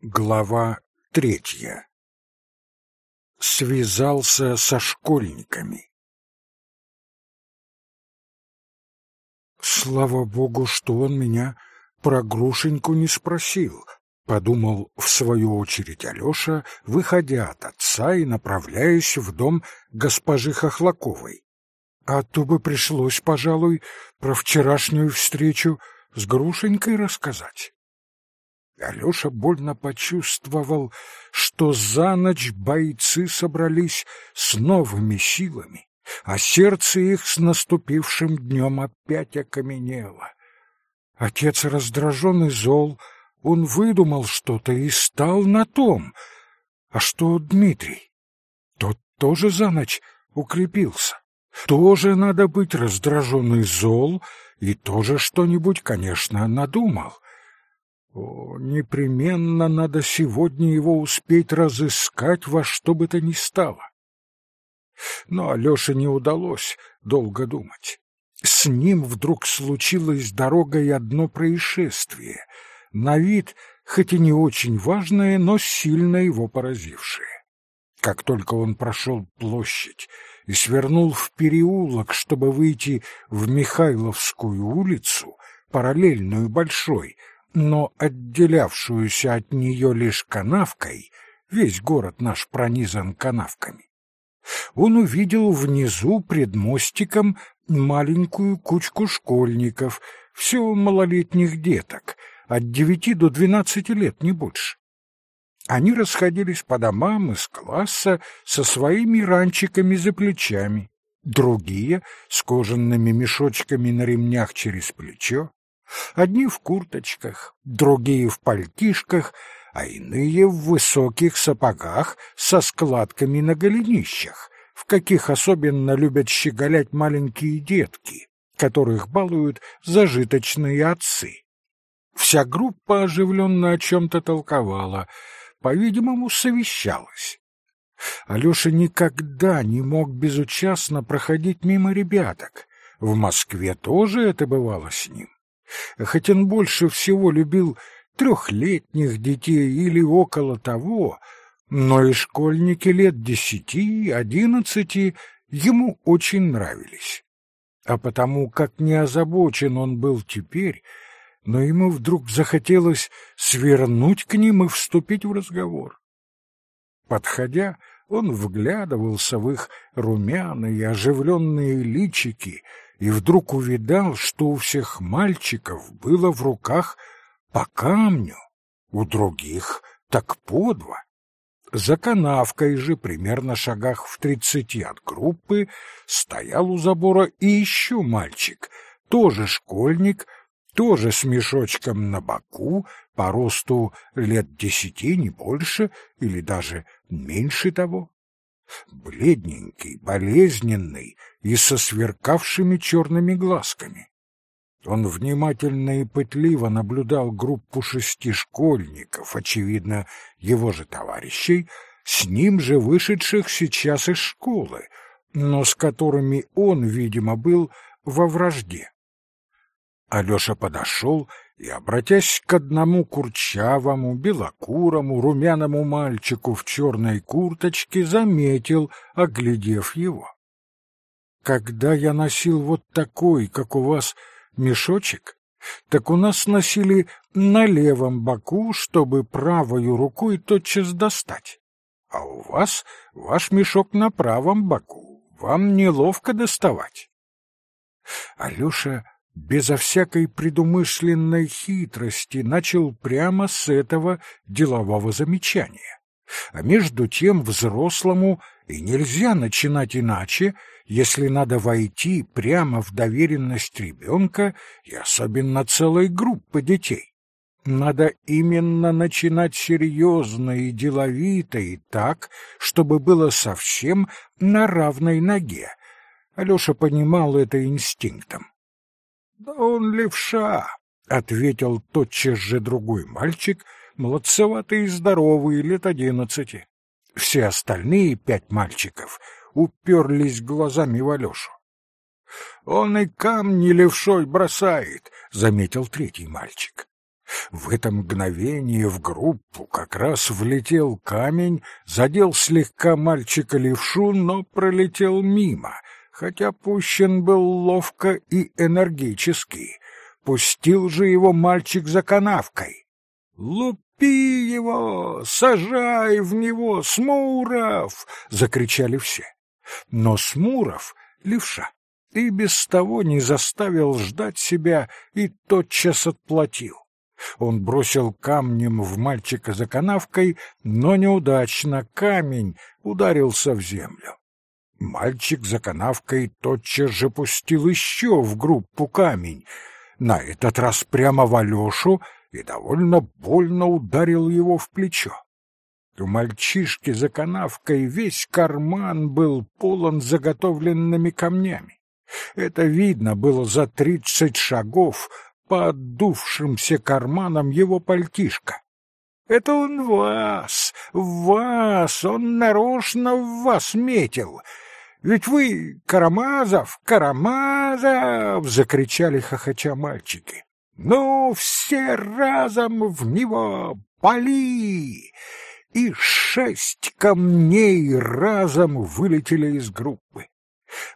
Глава третья. Связался со школьниками. Слава богу, что он меня про Грушеньку не спросил, подумал в свою очередь Алёша, выходя от отца и направляясь в дом госпожи Хохлаковой. А то бы пришлось, пожалуй, про вчерашнюю встречу с Грушенькой рассказать. Алёша больно почувствовал, что за ночь бойцы собрались с новыми силами, а сердце их с наступившим днем опять окаменело. Отец раздражен и зол, он выдумал что-то и стал на том. А что Дмитрий? Тот тоже за ночь укрепился. Тоже надо быть раздражен зол, и тоже что-нибудь, конечно, надумал. О, непременно надо сегодня его успеть разыскать во что бы то ни стало. Но Алёше не удалось долго думать. С ним вдруг случилось дорогой одно происшествие, на вид, хоть и не очень важное, но сильно его поразившее. Как только он прошел площадь и свернул в переулок, чтобы выйти в Михайловскую улицу, параллельную Большой, но отделявшуюся от нее лишь канавкой, весь город наш пронизан канавками, он увидел внизу пред мостиком маленькую кучку школьников, все малолетних деток, от девяти до двенадцати лет, не больше. Они расходились по домам из класса со своими ранчиками за плечами, другие — с кожаными мешочками на ремнях через плечо, Одни в курточках, другие в пальтишках, а иные в высоких сапогах со складками на голенищах, в каких особенно любят щеголять маленькие детки, которых балуют зажиточные отцы. Вся группа оживленно о чем-то толковала, по-видимому, совещалась. Алеша никогда не мог безучастно проходить мимо ребяток. В Москве тоже это бывало с ним хоть он больше всего любил трехлетних детей или около того, но и школьники лет десяти, одиннадцати ему очень нравились. А потому, как не озабочен он был теперь, но ему вдруг захотелось свернуть к ним и вступить в разговор. Подходя, он вглядывался в их румяные, оживленные личики и вдруг увидал, что у всех мальчиков было в руках по камню, у других так по два. За канавкой же, примерно шагах в тридцати от группы, стоял у забора и еще мальчик, тоже школьник, тоже с мешочком на боку, по росту лет десяти, не больше, или даже меньше того бледненький, болезненный и со сверкавшими черными глазками. Он внимательно и пытливо наблюдал группу шести школьников, очевидно, его же товарищей, с ним же вышедших сейчас из школы, но с которыми он, видимо, был во вражде. Алеша подошел и, обратясь к одному курчавому, белокурому, румяному мальчику в черной курточке, заметил, оглядев его. «Когда я носил вот такой, как у вас, мешочек, так у нас носили на левом боку, чтобы правою рукой тотчас достать. А у вас ваш мешок на правом боку, вам неловко доставать». Алеша безо всякой предумышленной хитрости начал прямо с этого делового замечания. А между тем взрослому и нельзя начинать иначе, если надо войти прямо в доверенность ребенка и особенно целой группы детей. Надо именно начинать серьезно и деловито и так, чтобы было совсем на равной ноге. Алеша понимал это инстинктом. Да он левша, ответил тотчас же другой мальчик, молодцеватый и здоровый, лет одиннадцати. Все остальные пять мальчиков уперлись глазами в Алешу. Он и камни левшой бросает, заметил третий мальчик. В это мгновение в группу как раз влетел камень, задел слегка мальчика левшу, но пролетел мимо, хотя пущен был ловко и энергически. Пустил же его мальчик за канавкой. «Лупи его! Сажай в него, Смуров!» — закричали все. Но Смуров, левша, и без того не заставил ждать себя и тотчас отплатил. Он бросил камнем в мальчика за канавкой, но неудачно камень ударился в землю. Мальчик за канавкой тотчас же пустил еще в группу камень, на этот раз прямо в Алешу и довольно больно ударил его в плечо. У мальчишки за канавкой весь карман был полон заготовленными камнями. Это видно было за тридцать шагов по отдувшимся карманам его пальтишка. Это он вас, вас, он нарочно в вас метил. Ведь вы Карамазов, Карамазов, закричали хохоча мальчики. Ну, все разом в него, пали! И шесть камней разом вылетели из группы.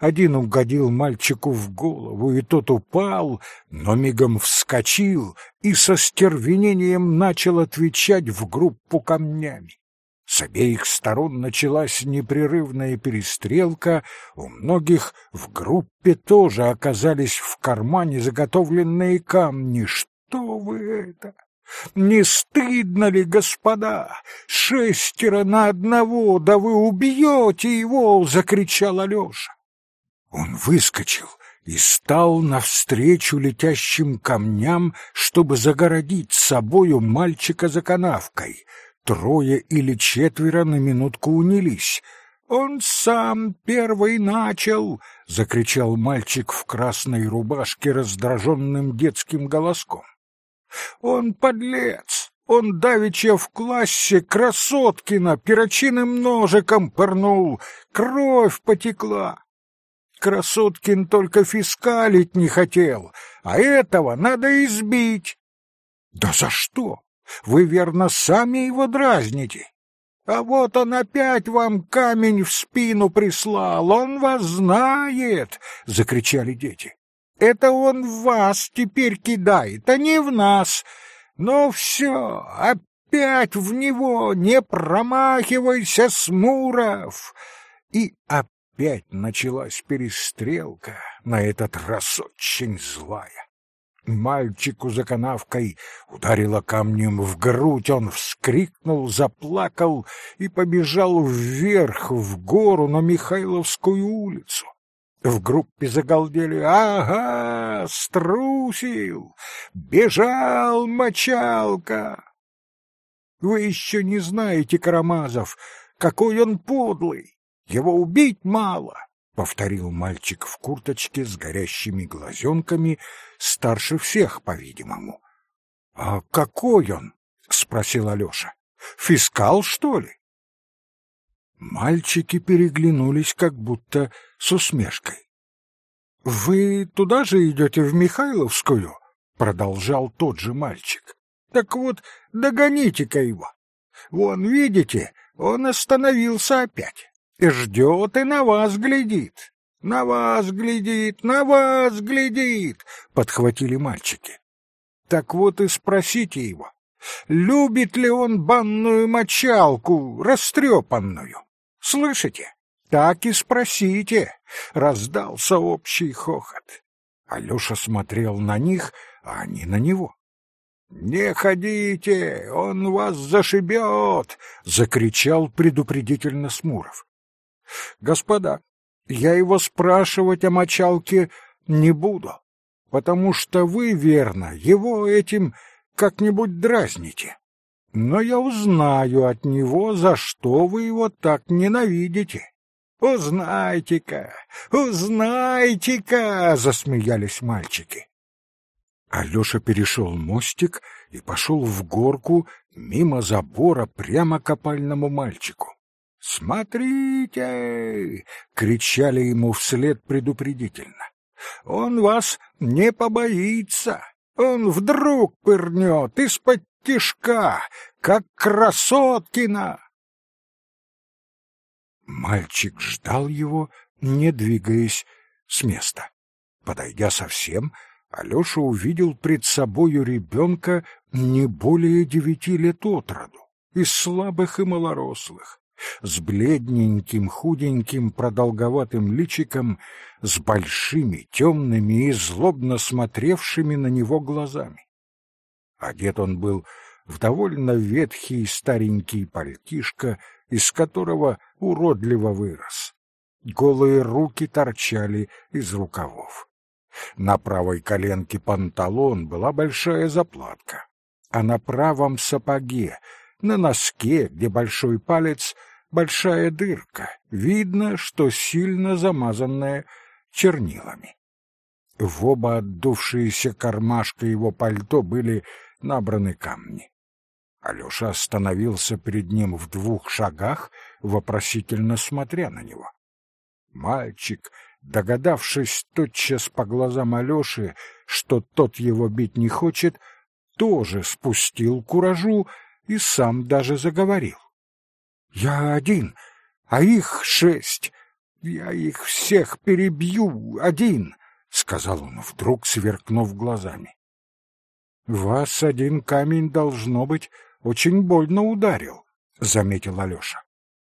Один угодил мальчику в голову, и тот упал, но мигом вскочил и со стервенением начал отвечать в группу камнями. С обеих сторон началась непрерывная перестрелка, у многих в группе тоже оказались в кармане заготовленные камни. Что вы это? Не стыдно ли, господа? Шестеро на одного, да вы убьете его! — закричал Алеша. Он выскочил и стал навстречу летящим камням, чтобы загородить собою мальчика за канавкой. Трое или четверо на минутку унились. «Он сам первый начал!» — закричал мальчик в красной рубашке раздраженным детским голоском. «Он подлец! Он давеча в классе Красоткина перочинным ножиком пырнул, кровь потекла. Красоткин только фискалить не хотел, а этого надо избить. Да за что? Вы, верно, сами его дразните. А вот он опять вам камень в спину прислал, он вас знает, — закричали дети. Это он в вас теперь кидает, а не в нас. Но все, опять в него, не промахивайся, Смуров. И опять началась перестрелка, на этот раз очень злая. Мальчику за канавкой ударило камнем в грудь, он вскрикнул, заплакал и побежал вверх, в гору, на Михайловскую улицу. В группе загалдели «Ага, струсил! Бежал мочалка!» Вы еще не знаете, Карамазов, какой он подлый! Его убить мало, — повторил мальчик в курточке с горящими глазенками, старше всех, по-видимому. — А какой он? — спросил Алеша. — Фискал, что ли? Мальчики переглянулись как будто с усмешкой. — Вы туда же идете, в Михайловскую? — продолжал тот же мальчик. — Так вот, догоните-ка его. Вон, видите, он остановился опять ждет, и на вас глядит. На вас глядит, на вас глядит, подхватили мальчики. Так вот и спросите его, любит ли он банную мочалку, растрепанную. Слышите? Так и спросите. Раздался общий хохот. Алёша смотрел на них, а они на него. «Не ходите, он вас зашибет!» — закричал предупредительно Смуров. Господа, я его спрашивать о мочалке не буду, потому что вы, верно, его этим как-нибудь дразните. Но я узнаю от него, за что вы его так ненавидите. Узнайте-ка, узнайте-ка, засмеялись мальчики. Алёша перешел мостик и пошел в горку мимо забора прямо к опальному мальчику. «Смотрите!» — кричали ему вслед предупредительно. «Он вас не побоится! Он вдруг пырнет из-под тишка, как Красоткина. Мальчик ждал его, не двигаясь с места. Подойдя совсем, Алеша увидел пред собою ребенка не более девяти лет от роду, из слабых и малорослых, с бледненьким, худеньким, продолговатым личиком, с большими, темными и злобно смотревшими на него глазами. Одет он был в довольно ветхий старенький пальтишко, из которого уродливо вырос. Голые руки торчали из рукавов. На правой коленке панталон была большая заплатка, а на правом сапоге, на носке, где большой палец, большая дырка, видно, что сильно замазанная чернилами. В оба отдувшиеся кармашка его пальто были набраны камни. Алёша остановился перед ним в двух шагах, вопросительно смотря на него. Мальчик, догадавшись тотчас по глазам Алёши, что тот его бить не хочет, тоже спустил куражу и сам даже заговорил. «Я один, а их шесть. Я их всех перебью один», — сказал он, вдруг сверкнув глазами. «Вас один камень, должно быть, очень больно ударил», — заметил Алёша.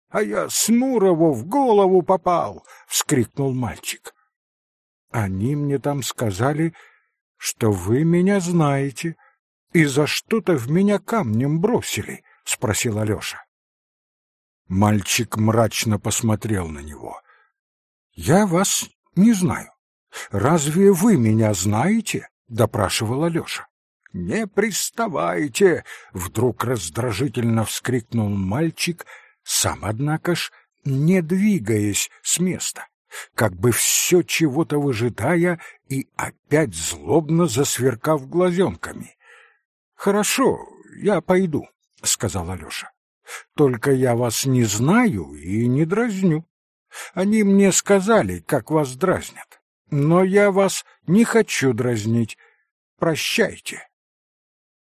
«А я с Мурову в голову попал!» — вскрикнул мальчик. «Они мне там сказали, что вы меня знаете и за что-то в меня камнем бросили», — спросил Алёша. Мальчик мрачно посмотрел на него. «Я вас не знаю. Разве вы меня знаете?» — допрашивал Алёша. «Не приставайте!» — вдруг раздражительно вскрикнул мальчик, сам, однако ж, не двигаясь с места, как бы все чего-то выжидая и опять злобно засверкав глазенками. «Хорошо, я пойду», — сказал Алёша. «Только я вас не знаю и не дразню. Они мне сказали, как вас дразнят, но я вас не хочу дразнить. Прощайте».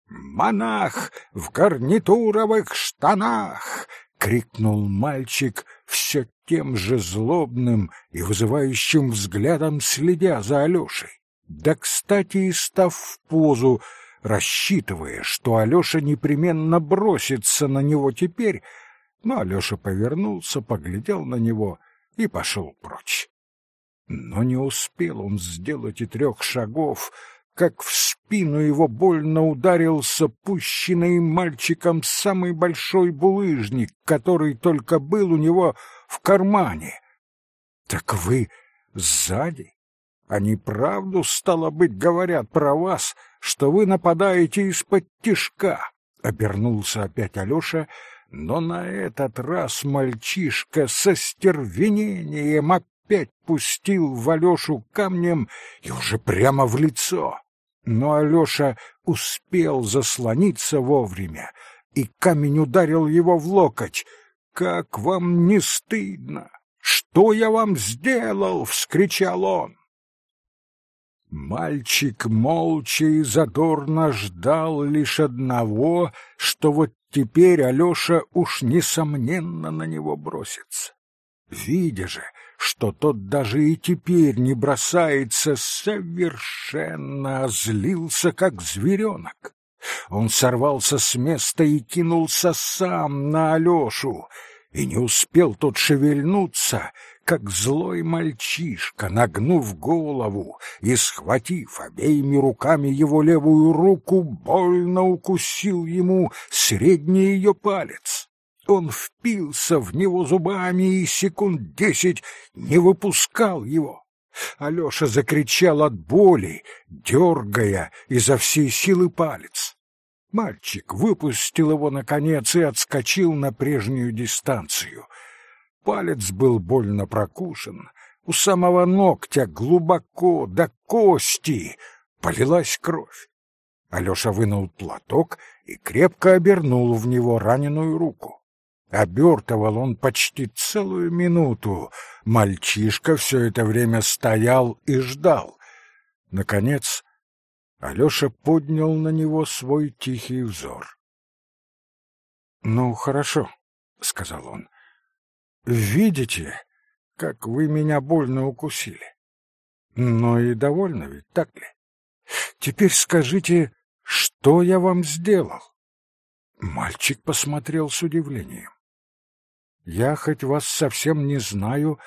«Монах в гарнитуровых штанах!» — крикнул мальчик, все тем же злобным и вызывающим взглядом следя за Алешей. Да, кстати, и став в позу, рассчитывая, что Алеша непременно бросится на него теперь, но Алеша повернулся, поглядел на него и пошел прочь. Но не успел он сделать и трех шагов, как в спину его больно ударился пущенный мальчиком самый большой булыжник, который только был у него в кармане. — Так вы сзади? Они правду, стало быть, говорят про вас, что вы нападаете из-под тишка. Обернулся опять Алеша, но на этот раз мальчишка со стервенением опять пустил в Алешу камнем и уже прямо в лицо. Но Алеша успел заслониться вовремя, и камень ударил его в локоть. «Как вам не стыдно? Что я вам сделал?» — вскричал он. Мальчик молча и задорно ждал лишь одного, что вот теперь Алеша уж несомненно на него бросится. Видя же, что тот даже и теперь не бросается, совершенно озлился, как зверенок. Он сорвался с места и кинулся сам на Алешу, и не успел тот шевельнуться, как злой мальчишка, нагнув голову и схватив обеими руками его левую руку, больно укусил ему средний ее палец. Он впился в него зубами и секунд десять не выпускал его. Алеша закричал от боли, дергая изо всей силы палец. Мальчик выпустил его, наконец, и отскочил на прежнюю дистанцию. Палец был больно прокушен, у самого ногтя глубоко до кости полилась кровь. Алеша вынул платок и крепко обернул в него раненую руку. Обертывал он почти целую минуту. Мальчишка все это время стоял и ждал. Наконец, Алеша поднял на него свой тихий взор. «Ну, хорошо», — сказал он. «Видите, как вы меня больно укусили? Но и довольно ведь, так ли? Теперь скажите, что я вам сделал?» Мальчик посмотрел с удивлением. «Я хоть вас совсем не знаю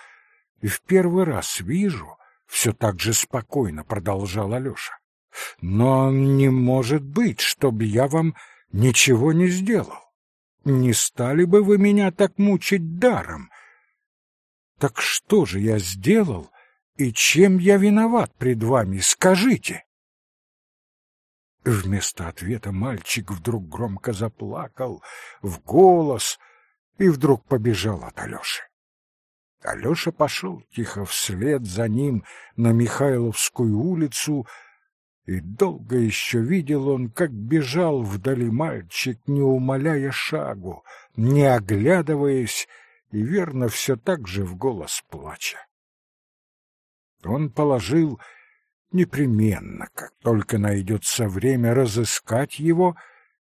и в первый раз вижу», — все так же спокойно продолжал Алеша. «Но не может быть, чтобы я вам ничего не сделал. Не стали бы вы меня так мучить даром. Так что же я сделал и чем я виноват пред вами, скажите?» Вместо ответа мальчик вдруг громко заплакал в голос и вдруг побежал от Алёши. Алёша пошел тихо вслед за ним на Михайловскую улицу, и долго еще видел он, как бежал вдали мальчик, не умоляя шагу, не оглядываясь и верно все так же в голос плача. Он положил непременно, как только найдется время, разыскать его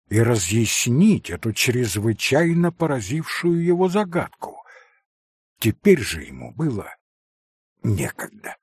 и разъяснить эту чрезвычайно поразившую его загадку. Теперь же ему было некогда.